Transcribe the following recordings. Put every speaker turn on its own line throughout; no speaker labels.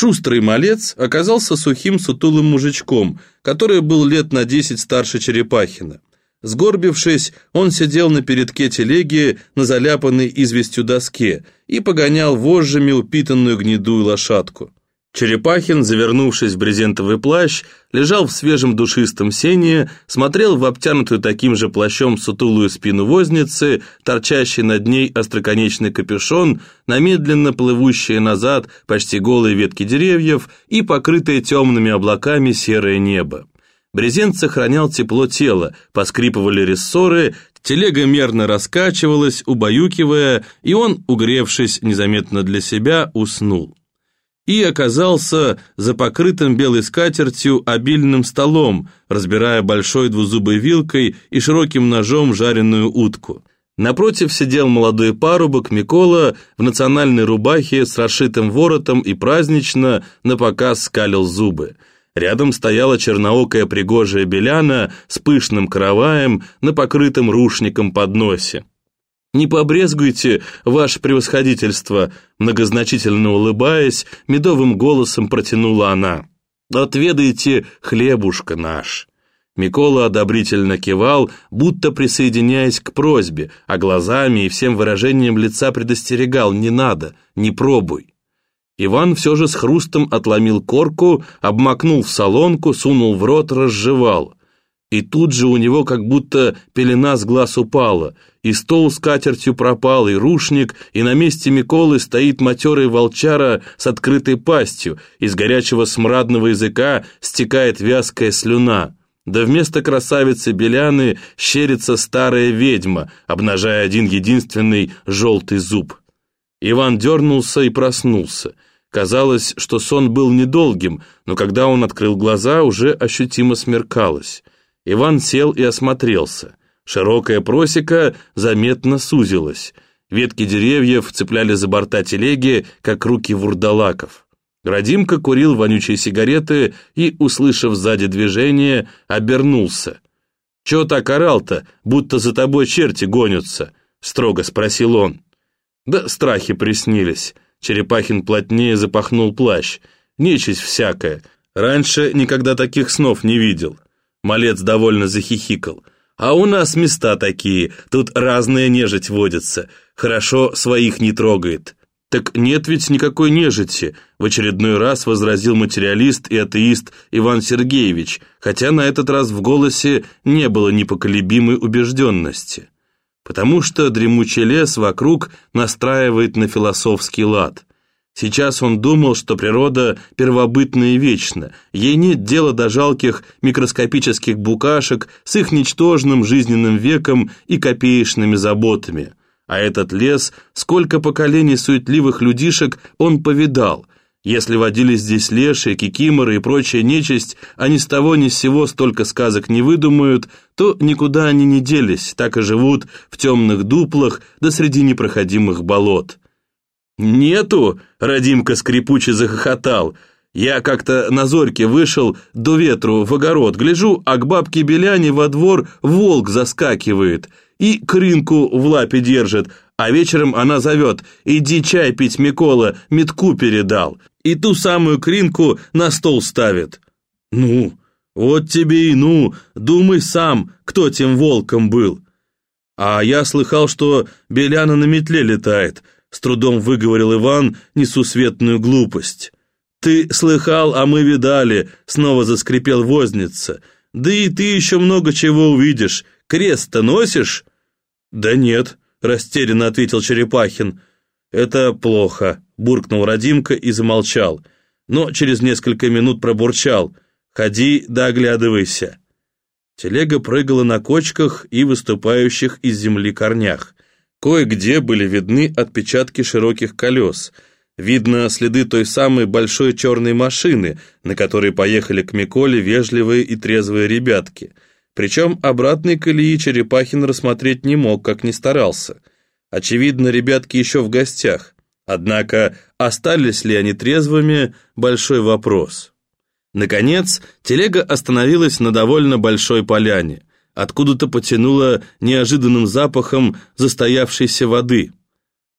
Шустрый малец оказался сухим сутулым мужичком, который был лет на десять старше Черепахина. Сгорбившись, он сидел на передке телеги на заляпанной известью доске и погонял вожжами упитанную гнедую лошадку. Черепахин, завернувшись в брезентовый плащ, лежал в свежем душистом сене, смотрел в обтянутую таким же плащом сутулую спину возницы, торчащий над ней остроконечный капюшон, на медленно плывущие назад почти голые ветки деревьев и покрытое темными облаками серое небо. Брезент сохранял тепло тела, поскрипывали рессоры, телега мерно раскачивалась, убаюкивая, и он, угревшись незаметно для себя, уснул и оказался за покрытым белой скатертью обильным столом, разбирая большой двузубой вилкой и широким ножом жареную утку. Напротив сидел молодой парубок Микола в национальной рубахе с расшитым воротом и празднично на показ скалил зубы. Рядом стояла черноокая пригожая беляна с пышным караваем на покрытом рушником подносе. «Не побрезгуйте, ваше превосходительство», многозначительно улыбаясь, медовым голосом протянула она. «Отведайте хлебушка наш». Микола одобрительно кивал, будто присоединяясь к просьбе, а глазами и всем выражением лица предостерегал «не надо, не пробуй». Иван все же с хрустом отломил корку, обмакнул в солонку, сунул в рот, разжевал. И тут же у него как будто пелена с глаз упала, и стол с катертью пропал, и рушник, и на месте Миколы стоит матерый волчара с открытой пастью, из горячего смрадного языка стекает вязкая слюна. Да вместо красавицы Беляны щерится старая ведьма, обнажая один единственный желтый зуб. Иван дернулся и проснулся. Казалось, что сон был недолгим, но когда он открыл глаза, уже ощутимо смеркалось. Иван сел и осмотрелся. Широкая просека заметно сузилась. Ветки деревьев цепляли за борта телеги, как руки вурдалаков. Радимка курил вонючие сигареты и, услышав сзади движение, обернулся. «Чё так орал-то, будто за тобой черти гонятся?» — строго спросил он. «Да страхи приснились». Черепахин плотнее запахнул плащ. «Нечисть всякая. Раньше никогда таких снов не видел. Малец довольно захихикал. «А у нас места такие, тут разная нежить водится. Хорошо, своих не трогает». «Так нет ведь никакой нежити», — в очередной раз возразил материалист и атеист Иван Сергеевич, хотя на этот раз в голосе не было непоколебимой убежденности. Потому что дремучий лес вокруг настраивает на философский лад. Сейчас он думал, что природа первобытна и вечна, ей нет дела до жалких микроскопических букашек с их ничтожным жизненным веком и копеечными заботами. А этот лес, сколько поколений суетливых людишек он повидал. Если водились здесь леши, кикиморы и прочая нечисть, они с того ни с сего столько сказок не выдумают, то никуда они не делись, так и живут в темных дуплах да среди непроходимых болот. «Нету!» — Радимка скрипуче захохотал. «Я как-то на зорьке вышел до ветру в огород, гляжу, а к бабке Беляне во двор волк заскакивает и крынку в лапе держит, а вечером она зовет «Иди чай пить, Микола, метку передал» и ту самую кринку на стол ставит. Ну, вот тебе и ну, думай сам, кто тем волком был. А я слыхал, что Беляна на метле летает — с трудом выговорил Иван несусветную глупость. «Ты слыхал, а мы видали», — снова заскрипел возница. «Да и ты еще много чего увидишь. Крест-то носишь?» «Да нет», — растерянно ответил Черепахин. «Это плохо», — буркнул Радимка и замолчал. Но через несколько минут пробурчал. «Ходи да оглядывайся». Телега прыгала на кочках и выступающих из земли корнях. Кое-где были видны отпечатки широких колес. Видно следы той самой большой черной машины, на которой поехали к Миколе вежливые и трезвые ребятки. Причем обратной колеи Черепахин рассмотреть не мог, как ни старался. Очевидно, ребятки еще в гостях. Однако, остались ли они трезвыми – большой вопрос. Наконец, телега остановилась на довольно большой поляне. Откуда-то потянуло неожиданным запахом застоявшейся воды.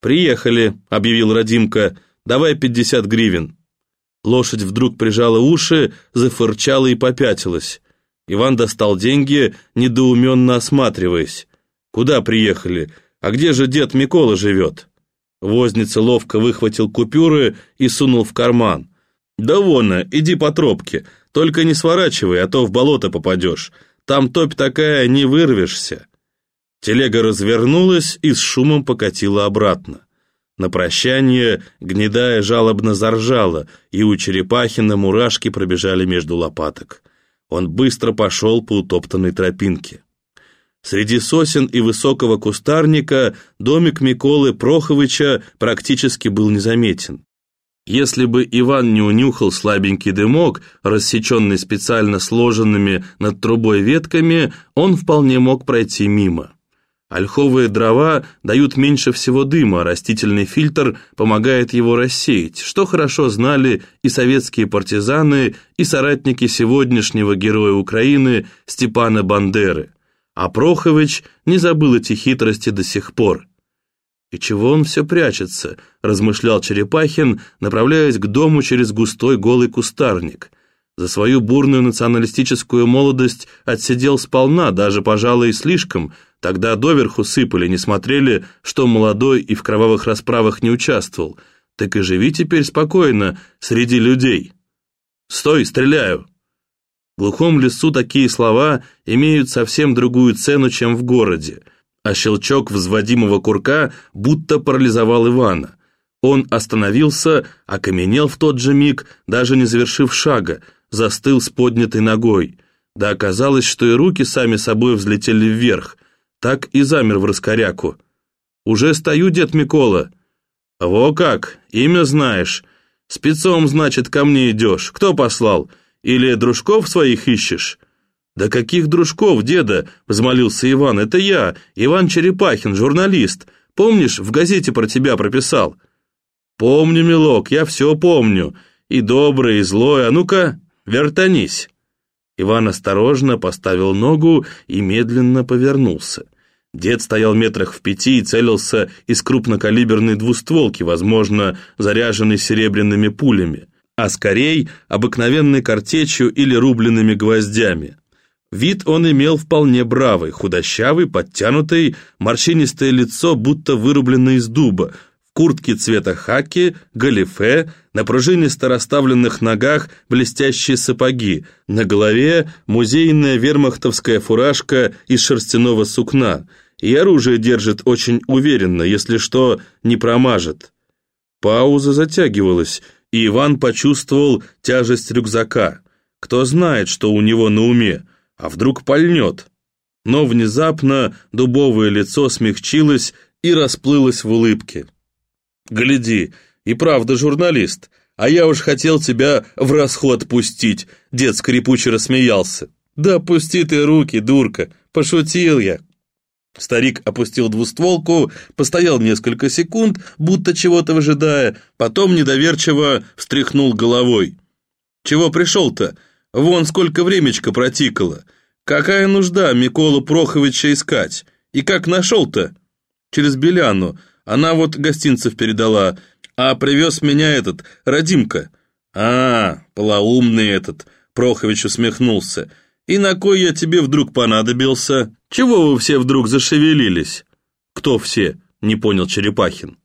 «Приехали», — объявил Радимка, — «давай пятьдесят гривен». Лошадь вдруг прижала уши, зафырчала и попятилась. Иван достал деньги, недоуменно осматриваясь. «Куда приехали? А где же дед Микола живет?» Возница ловко выхватил купюры и сунул в карман. «Да вон, иди по тропке, только не сворачивай, а то в болото попадешь. Там топь такая, не вырвешься». Телега развернулась и с шумом покатила обратно. На прощание гнедая жалобно заржала, и у Черепахина мурашки пробежали между лопаток. Он быстро пошел по утоптанной тропинке. Среди сосен и высокого кустарника домик Миколы Проховича практически был незаметен. Если бы Иван не унюхал слабенький дымок, рассеченный специально сложенными над трубой ветками, он вполне мог пройти мимо. Ольховые дрова дают меньше всего дыма, растительный фильтр помогает его рассеять, что хорошо знали и советские партизаны, и соратники сегодняшнего героя Украины Степана Бандеры. А Прохович не забыл эти хитрости до сих пор. «И чего он все прячется?» – размышлял Черепахин, направляясь к дому через густой голый кустарник. За свою бурную националистическую молодость отсидел сполна, даже, пожалуй, слишком – Тогда доверху сыпали, не смотрели, что молодой и в кровавых расправах не участвовал. Так и живи теперь спокойно среди людей. «Стой, стреляю!» В глухом лесу такие слова имеют совсем другую цену, чем в городе, а щелчок взводимого курка будто парализовал Ивана. Он остановился, окаменел в тот же миг, даже не завершив шага, застыл с поднятой ногой. Да оказалось, что и руки сами собой взлетели вверх – так и замер в раскоряку. «Уже стою, дед Микола». «Во как, имя знаешь. Спецом, значит, ко мне идешь. Кто послал? Или дружков своих ищешь?» «Да каких дружков, деда?» — взмолился Иван. «Это я, Иван Черепахин, журналист. Помнишь, в газете про тебя прописал?» «Помню, милок, я все помню. И доброе, и злое. А ну-ка, вертанись». Иван осторожно поставил ногу и медленно повернулся. Дед стоял метрах в пяти и целился из крупнокалиберной двустволки, возможно, заряженной серебряными пулями, а скорее обыкновенной картечью или рубленными гвоздями. Вид он имел вполне бравый, худощавый, подтянутый, морщинистое лицо, будто вырубленное из дуба, куртки цвета хаки, галифе, на пружинисто расставленных ногах блестящие сапоги, на голове музейная вермахтовская фуражка из шерстяного сукна, и оружие держит очень уверенно, если что, не промажет. Пауза затягивалась, и Иван почувствовал тяжесть рюкзака. Кто знает, что у него на уме, а вдруг пальнет. Но внезапно дубовое лицо смягчилось и расплылось в улыбке. «Гляди, и правда журналист, а я уж хотел тебя в расход пустить», дед скрипуче рассмеялся. «Да пусти ты руки, дурка, пошутил я». Старик опустил двустволку, постоял несколько секунд, будто чего-то выжидая, потом недоверчиво встряхнул головой. «Чего пришел-то? Вон сколько времечко протикало. Какая нужда Миколу Проховича искать? И как нашел-то?» «Через Беляну. Она вот гостинцев передала, а привез меня этот, Радимка». «А, полоумный этот», — Прохович усмехнулся. «И на кой я тебе вдруг понадобился? Чего вы все вдруг зашевелились?» «Кто все?» — не понял Черепахин.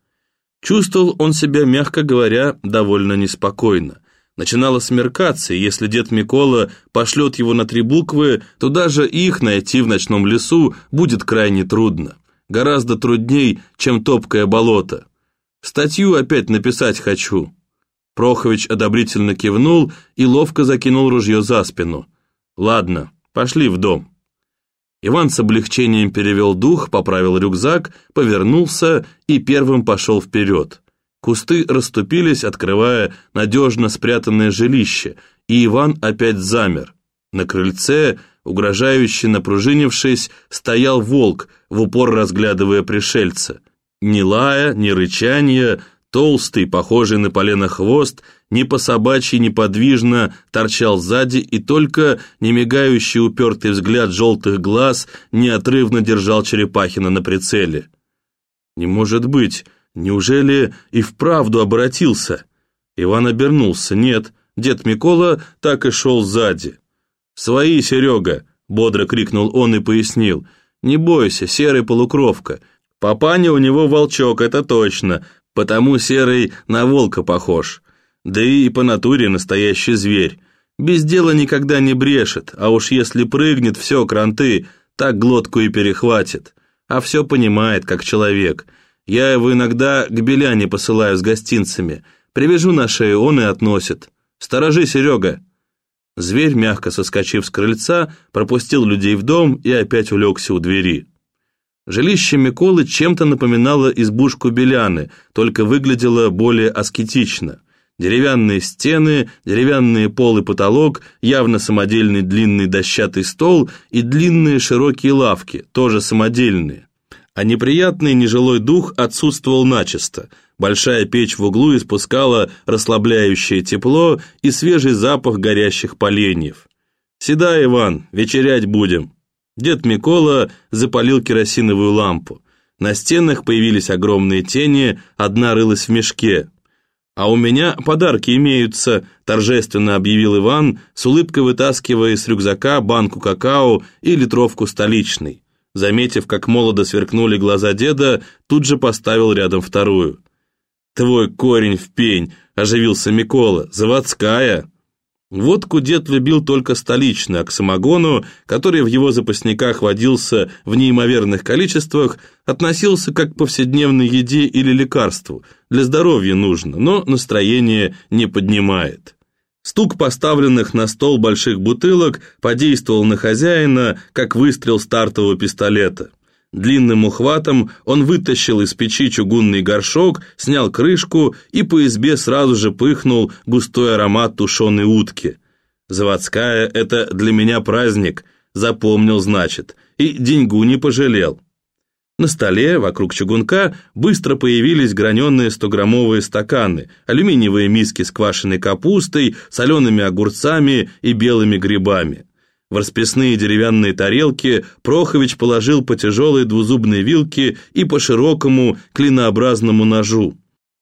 Чувствовал он себя, мягко говоря, довольно неспокойно. Начинало смеркаться, и если дед Микола пошлет его на три буквы, то даже их найти в ночном лесу будет крайне трудно гораздо трудней, чем топкое болото. Статью опять написать хочу». Прохович одобрительно кивнул и ловко закинул ружье за спину. «Ладно, пошли в дом». Иван с облегчением перевел дух, поправил рюкзак, повернулся и первым пошел вперед. Кусты расступились, открывая надежно спрятанное жилище, и Иван опять замер. На крыльце Угрожающе напружинившись, стоял волк, в упор разглядывая пришельца. Ни лая, ни рычания, толстый, похожий на полено хвост, ни по собачьи неподвижно торчал сзади, и только немигающий упертый взгляд желтых глаз неотрывно держал Черепахина на прицеле. «Не может быть! Неужели и вправду обратился?» Иван обернулся. Нет, дед Микола так и шел сзади. «Свои, Серега!» — бодро крикнул он и пояснил. «Не бойся, серый полукровка. Папаня у него волчок, это точно, потому серый на волка похож. Да и по натуре настоящий зверь. Без дела никогда не брешет, а уж если прыгнет, все, кранты, так глотку и перехватит. А все понимает, как человек. Я его иногда к Беляне посылаю с гостинцами. Привяжу на шею, он и относит. Сторожи, Серега!» Зверь, мягко соскочив с крыльца, пропустил людей в дом и опять улегся у двери. Жилище Миколы чем-то напоминало избушку Беляны, только выглядело более аскетично. Деревянные стены, деревянные пол и потолок, явно самодельный длинный дощатый стол и длинные широкие лавки, тоже самодельные. А неприятный нежилой дух отсутствовал начисто. Большая печь в углу испускала расслабляющее тепло и свежий запах горящих поленьев. «Седай, Иван, вечерять будем». Дед Микола запалил керосиновую лампу. На стенах появились огромные тени, одна рылась в мешке. «А у меня подарки имеются», – торжественно объявил Иван, с улыбкой вытаскивая из рюкзака банку какао и литровку столичной. Заметив, как молодо сверкнули глаза деда, тут же поставил рядом вторую. «Твой корень в пень», – оживился Микола, – «заводская». Водку дед любил только столично, а к самогону, который в его запасниках водился в неимоверных количествах, относился как к повседневной еде или лекарству. Для здоровья нужно, но настроение не поднимает. Стук поставленных на стол больших бутылок подействовал на хозяина, как выстрел стартового пистолета. Длинным ухватом он вытащил из печи чугунный горшок, снял крышку и по избе сразу же пыхнул густой аромат тушеной утки. «Заводская — это для меня праздник», запомнил, значит, и деньгу не пожалел. На столе, вокруг чугунка, быстро появились граненые 100-граммовые стаканы, алюминиевые миски с квашеной капустой, солеными огурцами и белыми грибами. В расписные деревянные тарелки Прохович положил по тяжелой двузубной вилке и по широкому клинообразному ножу.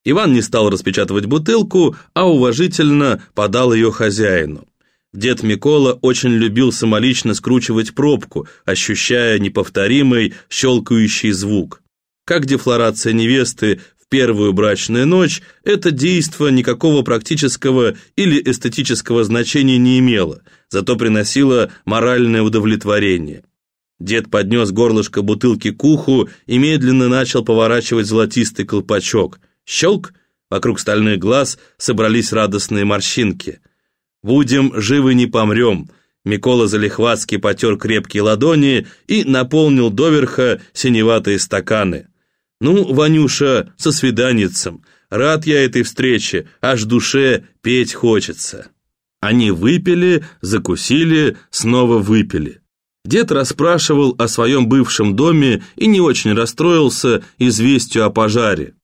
Иван не стал распечатывать бутылку, а уважительно подал ее хозяину. Дед Микола очень любил самолично скручивать пробку, ощущая неповторимый щелкающий звук. Как дефлорация невесты первую брачную ночь это действо никакого практического или эстетического значения не имело, зато приносило моральное удовлетворение. Дед поднес горлышко бутылки к уху и медленно начал поворачивать золотистый колпачок. Щелк! Вокруг стальных глаз собрались радостные морщинки. «Будем живы, не помрем!» Микола Залихватский потер крепкие ладони и наполнил доверха синеватые стаканы. «Ну, Ванюша, со свиданицем. Рад я этой встрече, аж душе петь хочется». Они выпили, закусили, снова выпили. Дед расспрашивал о своем бывшем доме и не очень расстроился известию о пожаре.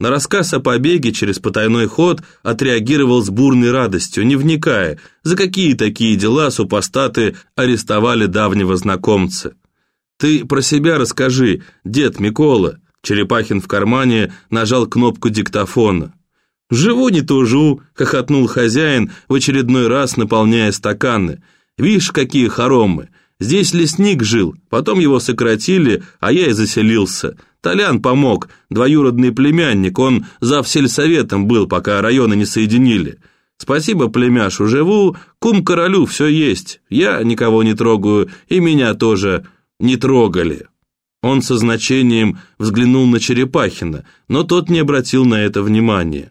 На рассказ о побеге через потайной ход отреагировал с бурной радостью, не вникая, за какие такие дела супостаты арестовали давнего знакомца. «Ты про себя расскажи, дед Микола», Черепахин в кармане нажал кнопку диктофона. «Живу не тужу», — хохотнул хозяин, в очередной раз наполняя стаканы. «Видишь, какие хоромы! Здесь лесник жил, потом его сократили, а я и заселился. Толян помог, двоюродный племянник, он зав сельсоветом был, пока районы не соединили. Спасибо, племяшу, живу, кум королю все есть. Я никого не трогаю, и меня тоже не трогали». Он со значением взглянул на Черепахина, но тот не обратил на это внимания.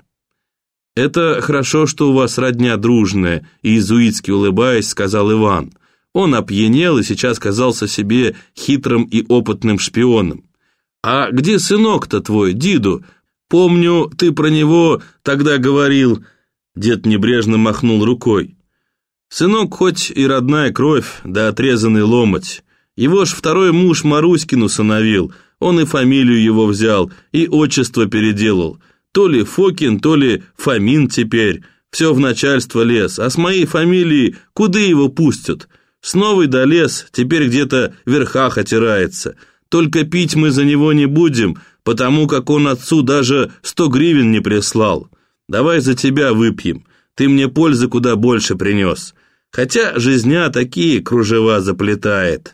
«Это хорошо, что у вас родня дружная», иезуитски улыбаясь, сказал Иван. Он опьянел и сейчас казался себе хитрым и опытным шпионом. «А где сынок-то твой, Диду? Помню, ты про него тогда говорил...» Дед небрежно махнул рукой. «Сынок хоть и родная кровь, да отрезанный ломоть. Его ж второй муж Маруськину сыновил, он и фамилию его взял, и отчество переделал. То ли Фокин, то ли Фомин теперь. Все в начальство лез, а с моей фамилией куда его пустят? С новой долез, теперь где-то в верхах отирается. Только пить мы за него не будем, потому как он отцу даже сто гривен не прислал. давай за тебя выпьем, ты мне пользы куда больше принес. Хотя жизня такие кружева заплетает».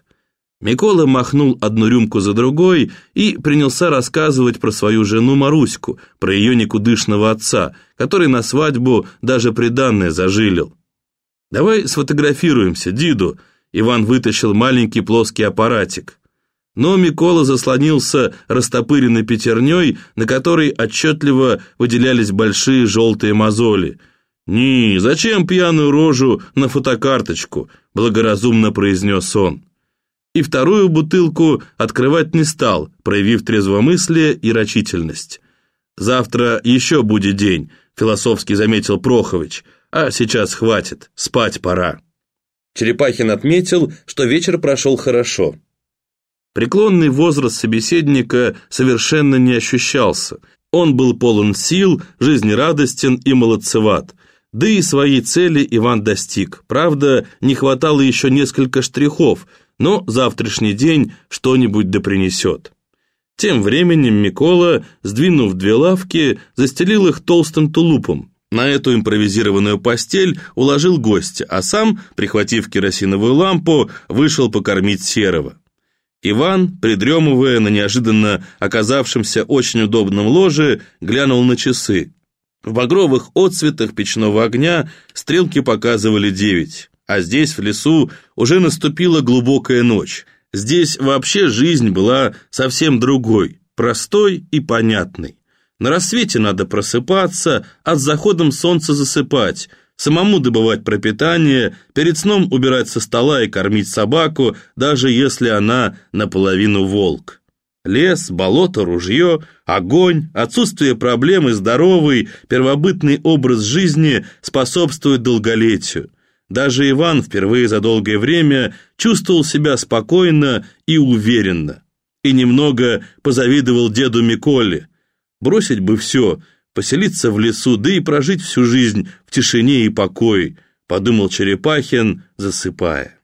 Микола махнул одну рюмку за другой и принялся рассказывать про свою жену Маруську, про ее никудышного отца, который на свадьбу даже приданное зажилил. «Давай сфотографируемся, Диду», Иван вытащил маленький плоский аппаратик. Но Микола заслонился растопыренной пятерней, на которой отчетливо выделялись большие желтые мозоли. «Не, зачем пьяную рожу на фотокарточку?» – благоразумно произнес он. И вторую бутылку открывать не стал, проявив трезвомыслие и рачительность. «Завтра еще будет день», – философски заметил Прохович, «а сейчас хватит, спать пора». Черепахин отметил, что вечер прошел хорошо. Преклонный возраст собеседника совершенно не ощущался. Он был полон сил, жизнерадостен и молодцеват. Да и своей цели Иван достиг. Правда, не хватало еще несколько штрихов, но завтрашний день что-нибудь да принесет. Тем временем Микола, сдвинув две лавки, застелил их толстым тулупом. На эту импровизированную постель уложил гостя, а сам, прихватив керосиновую лампу, вышел покормить Серого. Иван, придремывая на неожиданно оказавшемся очень удобном ложе, глянул на часы. В багровых отцветах печного огня стрелки показывали девять, а здесь, в лесу, уже наступила глубокая ночь. Здесь вообще жизнь была совсем другой, простой и понятной. На рассвете надо просыпаться, а с заходом солнца засыпать – самому добывать пропитание, перед сном убирать со стола и кормить собаку, даже если она наполовину волк. Лес, болото, ружье, огонь, отсутствие проблем и здоровый, первобытный образ жизни способствует долголетию. Даже Иван впервые за долгое время чувствовал себя спокойно и уверенно. И немного позавидовал деду Миколе. Бросить бы все, поселиться в лесу, да и прожить всю жизнь в тишине и покое, подумал Черепахин, засыпая.